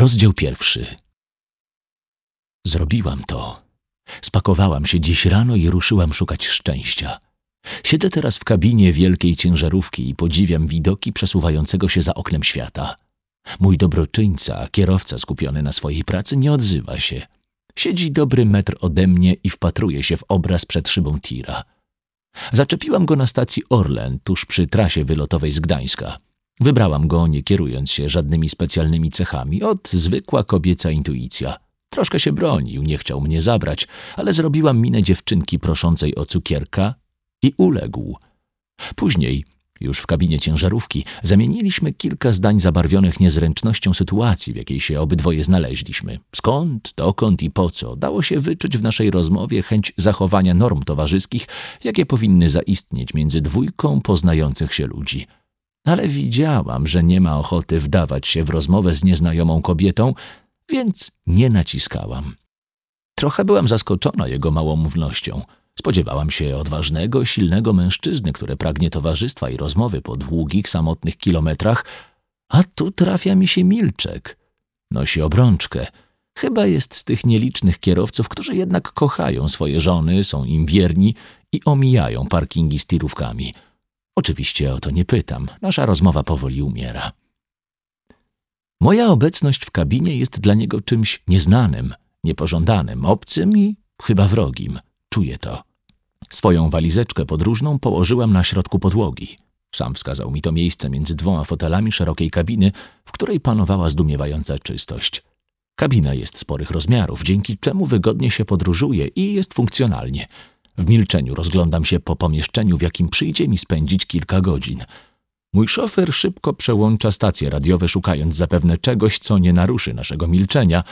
Rozdział pierwszy. Zrobiłam to. Spakowałam się dziś rano i ruszyłam szukać szczęścia. Siedzę teraz w kabinie wielkiej ciężarówki i podziwiam widoki przesuwającego się za oknem świata. Mój dobroczyńca, kierowca skupiony na swojej pracy, nie odzywa się. Siedzi dobry metr ode mnie i wpatruje się w obraz przed szybą tira. Zaczepiłam go na stacji Orlen, tuż przy trasie wylotowej z Gdańska. Wybrałam go, nie kierując się żadnymi specjalnymi cechami, od zwykła kobieca intuicja. Troszkę się bronił, nie chciał mnie zabrać, ale zrobiłam minę dziewczynki proszącej o cukierka i uległ. Później, już w kabinie ciężarówki, zamieniliśmy kilka zdań zabarwionych niezręcznością sytuacji, w jakiej się obydwoje znaleźliśmy. Skąd, dokąd i po co dało się wyczuć w naszej rozmowie chęć zachowania norm towarzyskich, jakie powinny zaistnieć między dwójką poznających się ludzi. Ale widziałam, że nie ma ochoty wdawać się w rozmowę z nieznajomą kobietą, więc nie naciskałam. Trochę byłam zaskoczona jego małomównością – Spodziewałam się odważnego, silnego mężczyzny, który pragnie towarzystwa i rozmowy po długich, samotnych kilometrach, a tu trafia mi się Milczek. Nosi obrączkę. Chyba jest z tych nielicznych kierowców, którzy jednak kochają swoje żony, są im wierni i omijają parkingi z tirówkami. Oczywiście o to nie pytam. Nasza rozmowa powoli umiera. Moja obecność w kabinie jest dla niego czymś nieznanym, niepożądanym, obcym i chyba wrogim. Czuję to. Swoją walizeczkę podróżną położyłam na środku podłogi. Sam wskazał mi to miejsce między dwoma fotelami szerokiej kabiny, w której panowała zdumiewająca czystość. Kabina jest sporych rozmiarów, dzięki czemu wygodnie się podróżuje i jest funkcjonalnie. W milczeniu rozglądam się po pomieszczeniu, w jakim przyjdzie mi spędzić kilka godzin. Mój szofer szybko przełącza stacje radiowe, szukając zapewne czegoś, co nie naruszy naszego milczenia,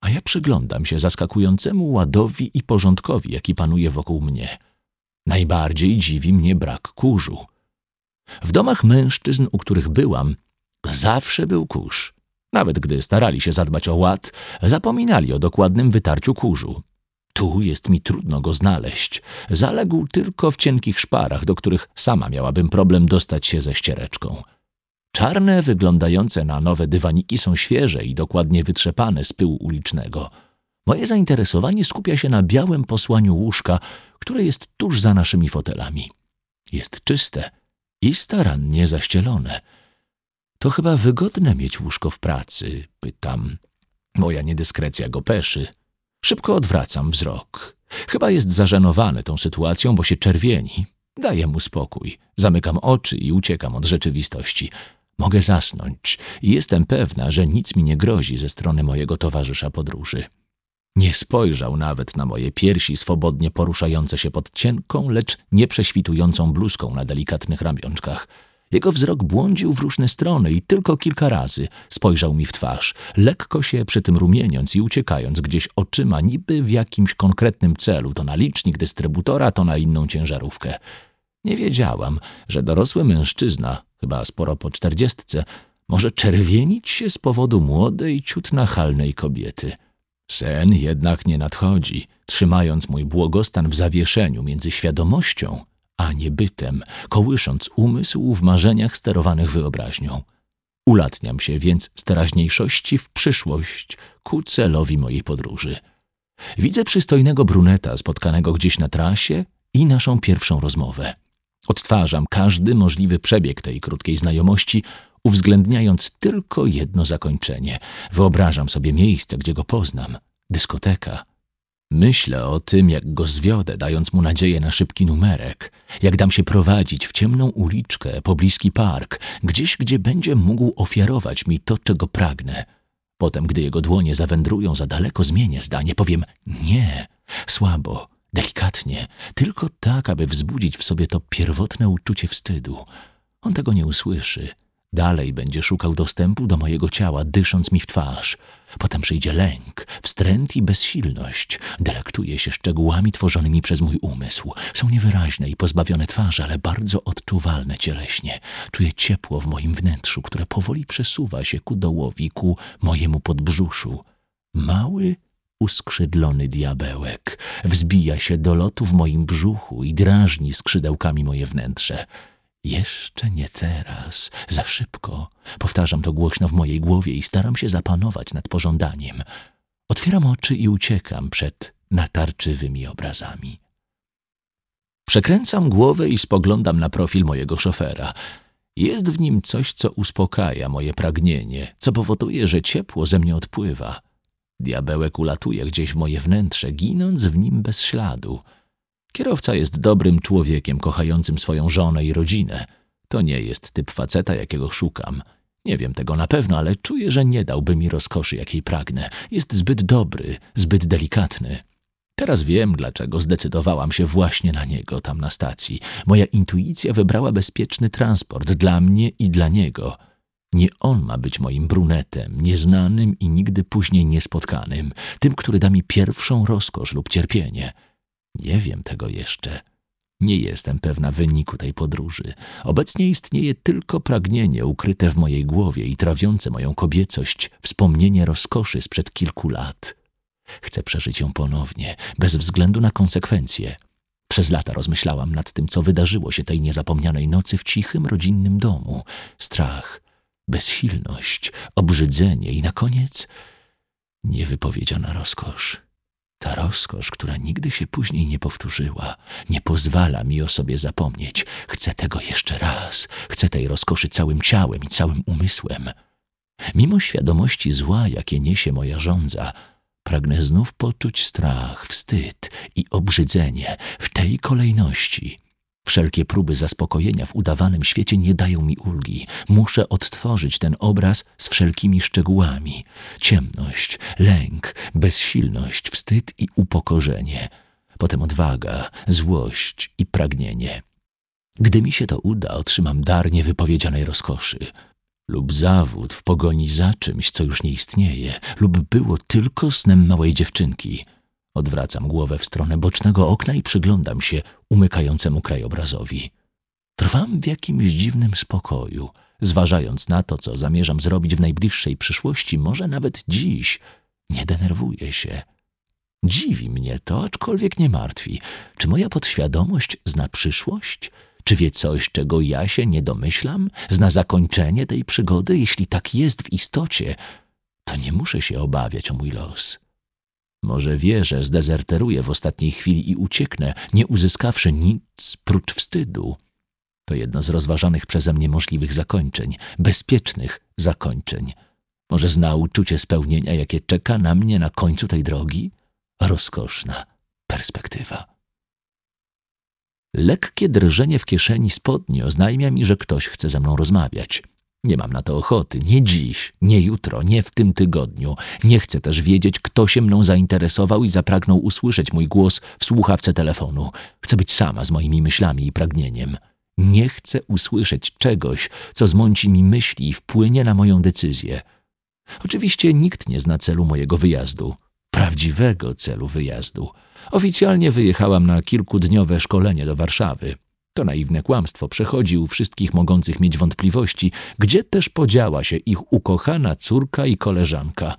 a ja przyglądam się zaskakującemu ładowi i porządkowi, jaki panuje wokół mnie. Najbardziej dziwi mnie brak kurzu. W domach mężczyzn, u których byłam, zawsze był kurz. Nawet gdy starali się zadbać o ład, zapominali o dokładnym wytarciu kurzu. Tu jest mi trudno go znaleźć. Zaległ tylko w cienkich szparach, do których sama miałabym problem dostać się ze ściereczką. Czarne, wyglądające na nowe dywaniki są świeże i dokładnie wytrzepane z pyłu ulicznego. Moje zainteresowanie skupia się na białym posłaniu łóżka, które jest tuż za naszymi fotelami. Jest czyste i starannie zaścielone. To chyba wygodne mieć łóżko w pracy, pytam. Moja niedyskrecja go peszy. Szybko odwracam wzrok. Chyba jest zażenowany tą sytuacją, bo się czerwieni. Daję mu spokój. Zamykam oczy i uciekam od rzeczywistości. Mogę zasnąć i jestem pewna, że nic mi nie grozi ze strony mojego towarzysza podróży. Nie spojrzał nawet na moje piersi swobodnie poruszające się pod cienką, lecz nieprześwitującą bluzką na delikatnych ramionczkach. Jego wzrok błądził w różne strony i tylko kilka razy spojrzał mi w twarz, lekko się przy tym rumieniąc i uciekając gdzieś oczyma, niby w jakimś konkretnym celu, to na licznik dystrybutora, to na inną ciężarówkę. Nie wiedziałam, że dorosły mężczyzna, chyba sporo po czterdziestce, może czerwienić się z powodu młodej, ciut nachalnej kobiety. Sen jednak nie nadchodzi, trzymając mój błogostan w zawieszeniu między świadomością a niebytem, kołysząc umysł w marzeniach sterowanych wyobraźnią. Ulatniam się więc z teraźniejszości w przyszłość ku celowi mojej podróży. Widzę przystojnego bruneta spotkanego gdzieś na trasie i naszą pierwszą rozmowę. Odtwarzam każdy możliwy przebieg tej krótkiej znajomości, uwzględniając tylko jedno zakończenie. Wyobrażam sobie miejsce, gdzie go poznam dyskoteka. Myślę o tym, jak go zwiodę, dając mu nadzieję na szybki numerek, jak dam się prowadzić w ciemną uliczkę, pobliski park, gdzieś, gdzie będzie mógł ofiarować mi to, czego pragnę. Potem, gdy jego dłonie zawędrują za daleko, zmienię zdanie, powiem nie, słabo, delikatnie, tylko tak, aby wzbudzić w sobie to pierwotne uczucie wstydu. On tego nie usłyszy. Dalej będzie szukał dostępu do mojego ciała, dysząc mi w twarz. Potem przyjdzie lęk, wstręt i bezsilność. Delektuje się szczegółami tworzonymi przez mój umysł. Są niewyraźne i pozbawione twarzy, ale bardzo odczuwalne cieleśnie. Czuję ciepło w moim wnętrzu, które powoli przesuwa się ku dołowi, ku mojemu podbrzuszu. Mały, uskrzydlony diabełek wzbija się do lotu w moim brzuchu i drażni skrzydełkami moje wnętrze. Jeszcze nie teraz, za szybko. Powtarzam to głośno w mojej głowie i staram się zapanować nad pożądaniem. Otwieram oczy i uciekam przed natarczywymi obrazami. Przekręcam głowę i spoglądam na profil mojego szofera. Jest w nim coś, co uspokaja moje pragnienie, co powoduje, że ciepło ze mnie odpływa. Diabełek ulatuje gdzieś w moje wnętrze, ginąc w nim bez śladu. Kierowca jest dobrym człowiekiem, kochającym swoją żonę i rodzinę. To nie jest typ faceta, jakiego szukam. Nie wiem tego na pewno, ale czuję, że nie dałby mi rozkoszy, jakiej pragnę. Jest zbyt dobry, zbyt delikatny. Teraz wiem, dlaczego zdecydowałam się właśnie na niego tam na stacji. Moja intuicja wybrała bezpieczny transport dla mnie i dla niego. Nie on ma być moim brunetem, nieznanym i nigdy później niespotkanym, tym, który da mi pierwszą rozkosz lub cierpienie. Nie wiem tego jeszcze. Nie jestem pewna wyniku tej podróży. Obecnie istnieje tylko pragnienie ukryte w mojej głowie i trawiące moją kobiecość wspomnienie rozkoszy sprzed kilku lat. Chcę przeżyć ją ponownie, bez względu na konsekwencje. Przez lata rozmyślałam nad tym, co wydarzyło się tej niezapomnianej nocy w cichym, rodzinnym domu. Strach, bezsilność, obrzydzenie i na koniec niewypowiedziana rozkosz. Ta rozkosz, która nigdy się później nie powtórzyła, nie pozwala mi o sobie zapomnieć. Chcę tego jeszcze raz. Chcę tej rozkoszy całym ciałem i całym umysłem. Mimo świadomości zła, jakie niesie moja żądza, pragnę znów poczuć strach, wstyd i obrzydzenie w tej kolejności. Wszelkie próby zaspokojenia w udawanym świecie nie dają mi ulgi. Muszę odtworzyć ten obraz z wszelkimi szczegółami. Ciemność, lęk, bezsilność, wstyd i upokorzenie. Potem odwaga, złość i pragnienie. Gdy mi się to uda, otrzymam dar niewypowiedzianej rozkoszy. Lub zawód w pogoni za czymś, co już nie istnieje, lub było tylko snem małej dziewczynki – Odwracam głowę w stronę bocznego okna i przyglądam się umykającemu krajobrazowi. Trwam w jakimś dziwnym spokoju, zważając na to, co zamierzam zrobić w najbliższej przyszłości, może nawet dziś. Nie denerwuję się. Dziwi mnie to, aczkolwiek nie martwi. Czy moja podświadomość zna przyszłość? Czy wie coś, czego ja się nie domyślam? Zna zakończenie tej przygody? Jeśli tak jest w istocie, to nie muszę się obawiać o mój los. Może wie, że zdezerteruję w ostatniej chwili i ucieknę, nie uzyskawszy nic prócz wstydu. To jedno z rozważanych przeze mnie możliwych zakończeń, bezpiecznych zakończeń. Może zna uczucie spełnienia, jakie czeka na mnie na końcu tej drogi? Rozkoszna perspektywa. Lekkie drżenie w kieszeni spodni oznajmia mi, że ktoś chce ze mną rozmawiać. Nie mam na to ochoty, nie dziś, nie jutro, nie w tym tygodniu. Nie chcę też wiedzieć, kto się mną zainteresował i zapragnął usłyszeć mój głos w słuchawce telefonu. Chcę być sama z moimi myślami i pragnieniem. Nie chcę usłyszeć czegoś, co zmąci mi myśli i wpłynie na moją decyzję. Oczywiście nikt nie zna celu mojego wyjazdu, prawdziwego celu wyjazdu. Oficjalnie wyjechałam na kilkudniowe szkolenie do Warszawy. To naiwne kłamstwo przechodzi u wszystkich mogących mieć wątpliwości, gdzie też podziała się ich ukochana córka i koleżanka.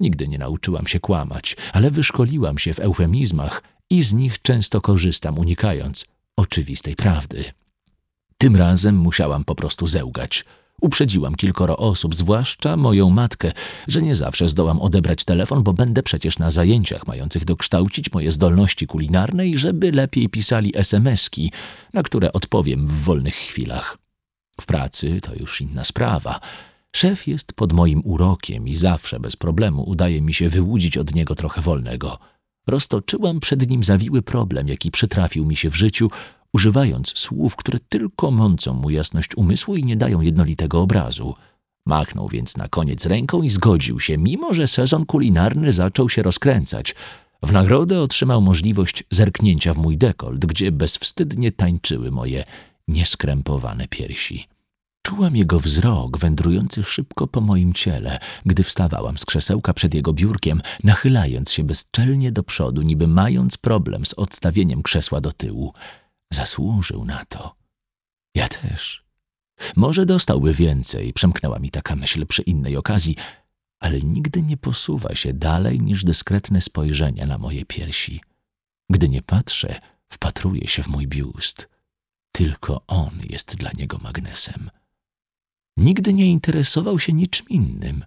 Nigdy nie nauczyłam się kłamać, ale wyszkoliłam się w eufemizmach i z nich często korzystam, unikając oczywistej prawdy. Tym razem musiałam po prostu zełgać – Uprzedziłam kilkoro osób, zwłaszcza moją matkę, że nie zawsze zdołam odebrać telefon, bo będę przecież na zajęciach mających dokształcić moje zdolności kulinarne i żeby lepiej pisali SMS-ki, na które odpowiem w wolnych chwilach. W pracy to już inna sprawa. Szef jest pod moim urokiem i zawsze bez problemu udaje mi się wyłudzić od niego trochę wolnego. Roztoczyłam przed nim zawiły problem, jaki przytrafił mi się w życiu, używając słów, które tylko mącą mu jasność umysłu i nie dają jednolitego obrazu. Machnął więc na koniec ręką i zgodził się, mimo że sezon kulinarny zaczął się rozkręcać. W nagrodę otrzymał możliwość zerknięcia w mój dekolt, gdzie bezwstydnie tańczyły moje nieskrępowane piersi. Czułam jego wzrok wędrujący szybko po moim ciele, gdy wstawałam z krzesełka przed jego biurkiem, nachylając się bezczelnie do przodu, niby mając problem z odstawieniem krzesła do tyłu. Zasłużył na to. Ja też. Może dostałby więcej, przemknęła mi taka myśl przy innej okazji, ale nigdy nie posuwa się dalej niż dyskretne spojrzenie na moje piersi. Gdy nie patrzę, wpatruje się w mój biust. Tylko on jest dla niego magnesem. Nigdy nie interesował się niczym innym.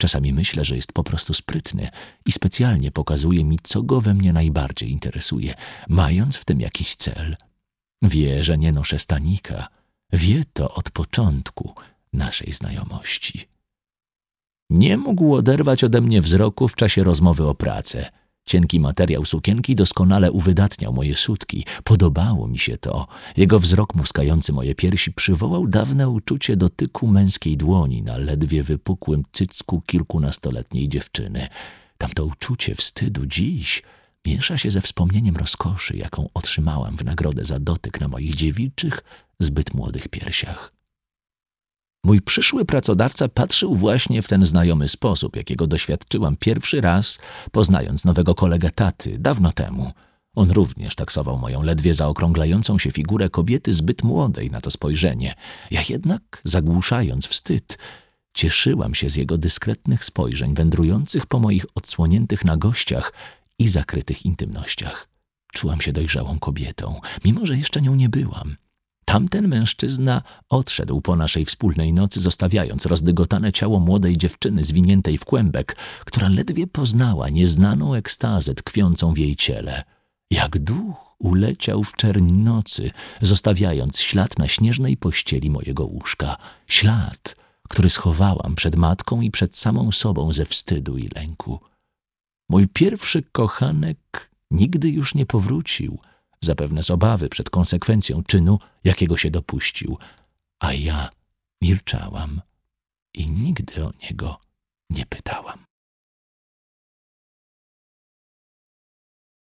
Czasami myślę, że jest po prostu sprytny i specjalnie pokazuje mi, co go we mnie najbardziej interesuje, mając w tym jakiś cel. Wie, że nie noszę stanika. Wie to od początku naszej znajomości. Nie mógł oderwać ode mnie wzroku w czasie rozmowy o pracy. Cienki materiał sukienki doskonale uwydatniał moje sutki. Podobało mi się to. Jego wzrok muskający moje piersi przywołał dawne uczucie dotyku męskiej dłoni na ledwie wypukłym cycku kilkunastoletniej dziewczyny. Tamto uczucie wstydu dziś miesza się ze wspomnieniem rozkoszy, jaką otrzymałam w nagrodę za dotyk na moich dziewiczych, zbyt młodych piersiach. Mój przyszły pracodawca patrzył właśnie w ten znajomy sposób, jakiego doświadczyłam pierwszy raz, poznając nowego kolegę taty dawno temu. On również taksował moją ledwie zaokrąglającą się figurę kobiety zbyt młodej na to spojrzenie. Ja jednak, zagłuszając wstyd, cieszyłam się z jego dyskretnych spojrzeń wędrujących po moich odsłoniętych nagościach i zakrytych intymnościach. Czułam się dojrzałą kobietą, mimo że jeszcze nią nie byłam. Tamten mężczyzna odszedł po naszej wspólnej nocy, zostawiając rozdygotane ciało młodej dziewczyny zwiniętej w kłębek, która ledwie poznała nieznaną ekstazę tkwiącą w jej ciele. Jak duch uleciał w czerń nocy, zostawiając ślad na śnieżnej pościeli mojego łóżka. Ślad, który schowałam przed matką i przed samą sobą ze wstydu i lęku. Mój pierwszy kochanek nigdy już nie powrócił – zapewne z obawy przed konsekwencją czynu, jakiego się dopuścił, a ja milczałam i nigdy o niego nie pytałam.